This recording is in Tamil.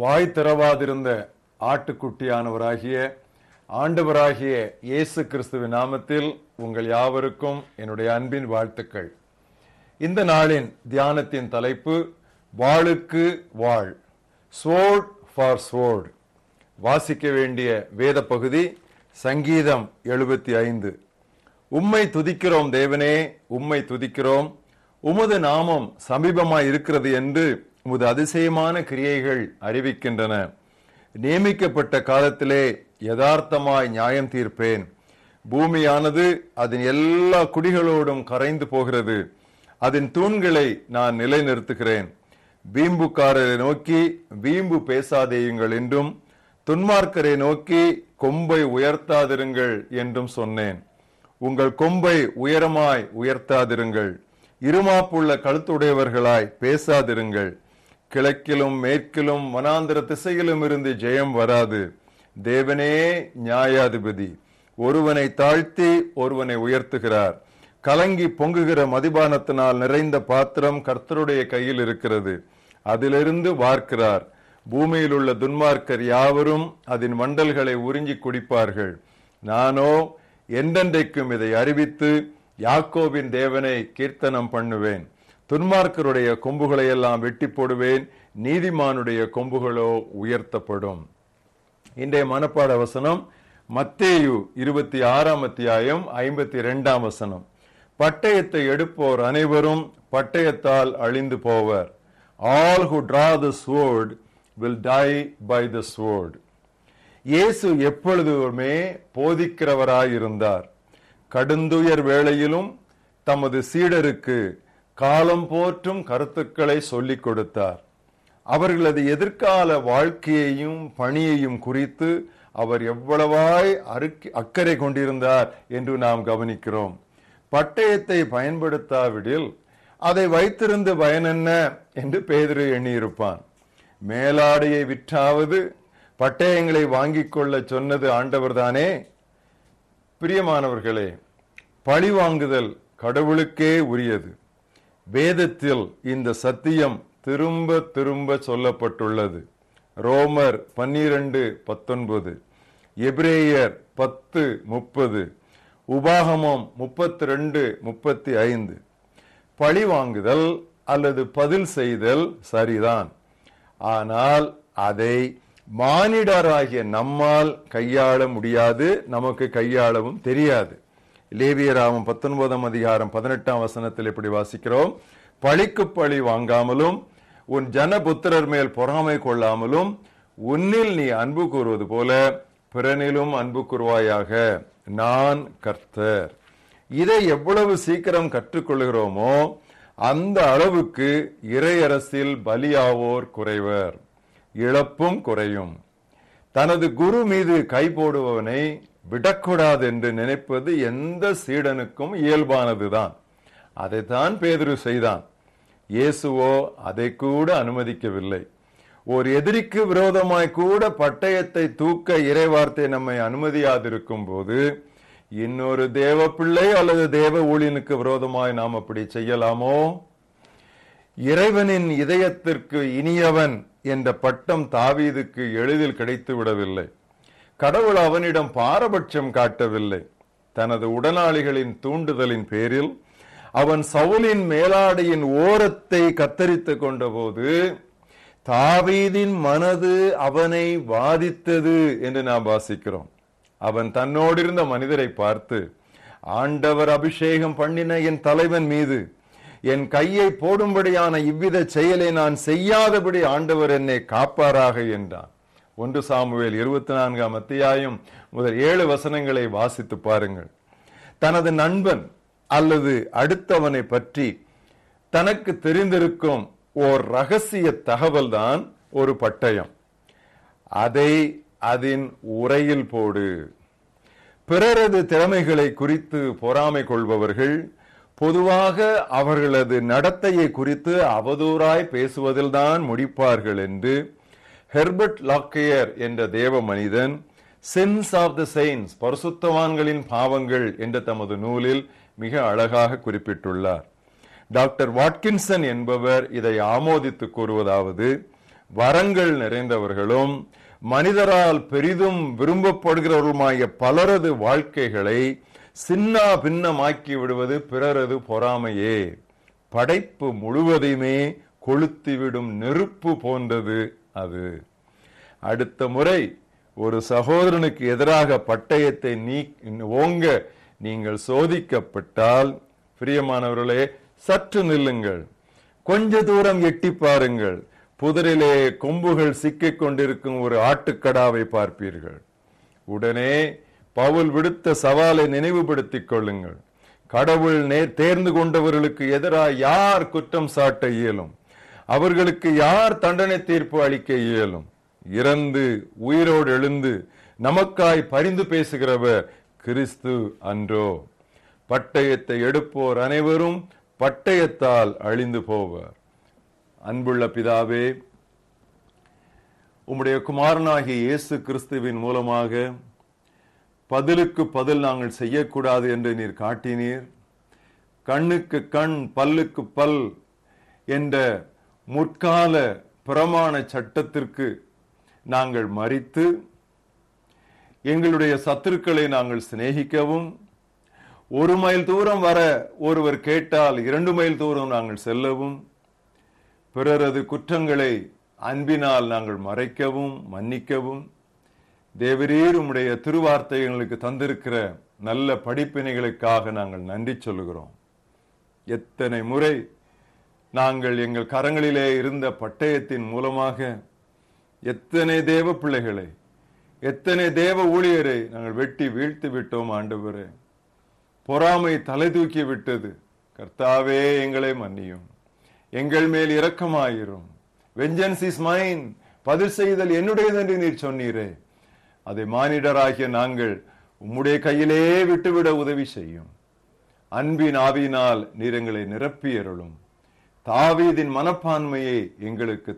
வாய் திறவாதிருந்த ஆட்டுக்குட்டியானவராகிய ஆண்டவராகிய இயேசு கிறிஸ்துவின் நாமத்தில் உங்கள் யாவருக்கும் என்னுடைய அன்பின் வாழ்த்துக்கள். இந்த நாளின் தியானத்தின் தலைப்பு வாளுக்கு வாழ் ஸ்வோர்ட் ஃபார் ஸ்வோர்ட் வாசிக்க வேண்டிய வேத பகுதி சங்கீதம் எழுபத்தி ஐந்து. உம்மை துதிக்கிறோம் தேவனே உம்மை துதிக்கிறோம். உமது நாமம் சமீபமாய் இருக்கிறது என்று உமது அதிசயமான கிரியைகள் அறிவிக்கின்றன. நியமிக்கப்பட்ட காலத்திலே யதார்த்தமாய் நியாயம் தீர்ப்பேன். பூமியானது அதன் எல்லா குடிகளோடும் கரைந்து போகிறது. அதன் தூண்களை நான் நிலைநிறுத்துகிறேன். வீம்புக்காரரை நோக்கி வீம்பு பேசாதேயுங்கள் என்றும் துன்மார்க்கரை நோக்கி கொம்பை உயர்த்தாதிருங்கள் என்றும் சொன்னேன். உங்கள் கொம்பை உயரமாய் உயர்த்தாதிருங்கள். இருமாப்புள்ள கழுத்துடையவர்களாய் பேசாதிருங்கள். கிழக்கிலும் மேற்கிலும் வனாந்திர திசையிலும் இருந்து ஜெயம் வராது. தேவனே நியாயாதிபதி ஒருவனை தாழ்த்தி ஒருவனை உயர்த்துகிறார். கலங்கி பொங்குகிற மதிபானத்தினால் நிறைந்த பாத்திரம் கர்த்தருடைய கையில் இருக்கிறது. அதிலிருந்து வார்க்கிறார். பூமியில் உள்ள துன்மார்க்கர் யாவரும் அதன் மண்டல்களை உறிஞ்சி குடிப்பார்கள். நானோ என்றென்றைக்கும் இதை அறிவித்து யாக்கோவின் தேவனை கீர்த்தனம் பண்ணுவேன். துன்மார்க்கருடைய கொம்புகளை எல்லாம் வெட்டி போடுவேன் நீதிமானுடைய கொம்புகளோ உயர்த்தப்படும். இன்றைய மனப்பாட வசனம் மத்தேயு இருபத்தி ஆறாம் அத்தியாயம் ஐம்பத்தி இரண்டாம் வசனம். பட்டயத்தை எடுப்போர் அனைவரும் பட்டயத்தால் அழிந்து போவர். All who draw the sword will die by the sword இயேசு எப்பொழுதுமே போதிக்கிறவராயிருந்தார். கடுந்துயர் வேளையிலும் தமது சீடருக்கு காலம் போற்றும் கருத்துக்களை சொல்லிக் கொடுத்தார். அவர்களது எதிர்கால வாழ்க்கையையும் பணியையும் குறித்து அவர் எவ்வளவாய் அக்கறை கொண்டிருந்தார் என்று நாம் கவனிக்கிறோம். பட்டயத்தை பயன்படுத்தாவிடில் அதை வைத்திருந்து பயனென்ன என்று பேதிரு எண்ணியிருப்பான். மேலாடையை விற்றாவது பட்டயங்களை வாங்கிக் கொள்ள சொன்னது ஆண்டவர்தானே? பிரியமானவர்களே பழி வாங்குதல் கடவுளுக்கே உரியது. வேதத்தில் இந்த சத்தியம் திரும்ப திரும்ப சொல்லப்பட்டுள்ளது. ரோமர் பன்னிரண்டு பத்தொன்பது எப்ரேயர் பத்து முப்பது உபாகமம் முப்பத்தி ரெண்டு முப்பத்தி ஐந்து. பழி வாங்குதல் அல்லது பதில் செய்தல் சரிதான். ஆனால் அதை மானிடராகிய நம்மால் கையாள முடியாது நமக்கு கையாளவும் தெரியாது. லேவியராமம் பத்தொன்பதாம் அதிகாரம் பதினெட்டாம் வசனத்தில் இப்படி வாசிக்கிறோம். பழிக்கு பழி வாங்காமலும் உன் ஜனபுத்திரர் மேல் பொறாமை கொள்ளாமலும் உன்னில் நீ அன்பு கூறுவது போல பிறனிலும் அன்பு கூறுவாயாக நான் கர்த்தர். இதை எவ்வளவு சீக்கிரம் கற்றுக்கொள்கிறோமோ அந்த அளவுக்கு இறையரசில் பலியாவோர் குறைவர். இழப்பும் குறையும். தனது குரு மீது கை போடுபவனை விடக்கூடாது என்று நினைப்பது எந்த சீடனுக்கும் இயல்பானதுதான். அதைத்தான் பேதுரு செய்தான். இயேசுவோ அதை கூட அனுமதிக்கவில்லை. ஒரு எதிரிக்கு விரோதமாய் கூட பட்டயத்தை தூக்க இறைவார்த்தை நம்மை அனுமதியாதிருக்கும் போது இன்னொரு தேவ பிள்ளை அல்லது தேவ ஊழியனுக்கு விரோதமாய் நாம் அப்படி செய்யலாமோ? இறைவனின் இதயத்திற்கு இனியவன் என்ற பட்டம் தாவீதுக்கு எளிதில் கிடைத்து விடவில்லை கடவுள் அவனிடம் பாரபட்சம் காட்டவில்லை. தனது உடனாளிகளின் தூண்டுதலின் பேரில் அவன் சவுலின் மேலாடையின் ஓரத்தை கத்தரித்து கொண்டபோது தாவீதின் மனது அவனை வாதித்தது என்று நாம் வாசிக்கிறோம். அவன் தன்னோடு இருந்த மனிதரை பார்த்து ஆண்டவர் அபிஷேகம் பண்ணின என் தலைவன் மீது என் கையை போடும்படியான இவ்வித செயலை நான் செய்யாதபடி ஆண்டவர் என்னை காப்பாராக என்றான். ஒன்று சாமுவேல் இருபத்தி நான்காம் அத்தியாயம் முதல் ஏழு வசனங்களை வாசித்து பாருங்கள். தனது நண்பன் அல்லது அடுத்தவனை பற்றி தனக்கு தெரிந்திருக்கும் ஓர் ரகசிய தகவல் தான் ஒரு பட்டயம். அதை அதன் உரையில் போடு. பிறரது திறமைகளை குறித்து பொறாமை கொள்பவர்கள் பொதுவாக அவர்களது நடத்தையை குறித்து அவதூறாய் பேசுவதில்தான் முடிப்பார்கள் என்று ஹெர்பர்ட் லாக்கையர் என்ற தேவ மனிதன் சென்ஸ் ஆஃப் த செயின்ஸ் பரிசுத்தவான்களின் பாவங்கள் என்ற தமது நூலில் மிக அழகாக குறிப்பிட்டுள்ளார். டாக்டர் வாட்கின்சன் என்பவர் இதை ஆமோதித்து கூறுவதாவது வரங்கள் நிறைந்தவர்களும் மனிதரால் பெரிதும் விரும்பப்படுகிறவர்களுமாய பலரது வாழ்க்கைகளை சின்ன பின்னமாக்கி விடுவது பிறரது பொறாமையே. படைப்பு முழுவதையுமே கொளுத்திவிடும் நெருப்பு போன்றது அது. அடுத்த முறை ஒரு சகோதரனுக்கு எதிராக பட்டயத்தை நீ ஓங்க நீங்கள் சோதிக்கப்பட்டால் பிரியமானவர்களே சற்று நில்லுங்கள். கொஞ்ச தூரம் எட்டி பாருங்கள். புதரிலே கொம்புகள் சிக்கிக் கொண்டிருக்கும் ஒரு ஆட்டுக்கடாவை பார்ப்பீர்கள். உடனே பவுல் விடுத்த சவாலை நினைவுபடுத்திக் கொள்ளுங்கள். கடவுள் நே- தேர்ந்து கொண்டவர்களுக்கு எதிராக யார் குற்றம் சாட்ட இயலும்? அவர்களுக்கு யார் தண்டனை தீர்ப்பு அளிக்க இயலும்? இறந்து உயிரோடு எழுந்து நமக்காய் பரிந்து பேசுகிறவர் கிறிஸ்து அன்றோ. பட்டயத்தை எடுப்போர் அனைவரும் பட்டயத்தால் அழிந்து போவர். அன்புள்ள பிதாவே உம்முடைய குமாரனாகிய இயேசு கிறிஸ்துவின் மூலமாக பதிலுக்கு பதில் நாங்கள் செய்யக்கூடாது என்று நீர் காட்டினீர். கண்ணுக்கு கண் பல்லுக்கு பல் என்ற முற்கால பிரமாண சட்டத்திற்கு நாங்கள் மறித்து எங்களுடைய சத்துருக்களை நாங்கள் சிநேகிக்கவும் ஒரு மைல் தூரம் வர ஒருவர் கேட்டால் இரண்டு மைல் தூரம் நாங்கள் செல்லவும் பிறரது குற்றங்களை அன்பினால் நாங்கள் மறைக்கவும் மன்னிக்கவும் தேவரீர் உடைய திருவார்த்தை எங்களுக்கு தந்திருக்கிற நல்ல படிப்பினைகளுக்காக நாங்கள் நன்றி சொல்லுகிறோம். எத்தனை முறை நாங்கள் எங்கள் கரங்களிலே இருந்த பட்டயத்தின் மூலமாக எத்தனை தேவ பிள்ளைகளை எத்தனை தேவ ஊழியரை நாங்கள் வெட்டி வீழ்த்தி விட்டோம் ஆண்டவரே. பொறாமை தலை தூக்கி விட்டது. கர்த்தாவே எங்களை மன்னியும். எங்கள் மேல் இரக்கமாயிரும். வெஞ்சன்ஸ் இஸ் மைன் பதில் செய்தல் என்னுடையது என்று நீர் சொன்னீரே. அதை மானிடராகிய நாங்கள் உம்முடைய கையிலே விட்டுவிட உதவி செய்யும். அன்பின் ஆவியினால் நீர் எங்களை நிரப்பியருளும் தாவீதின் மனப்பான்மையை எங்களுக்கு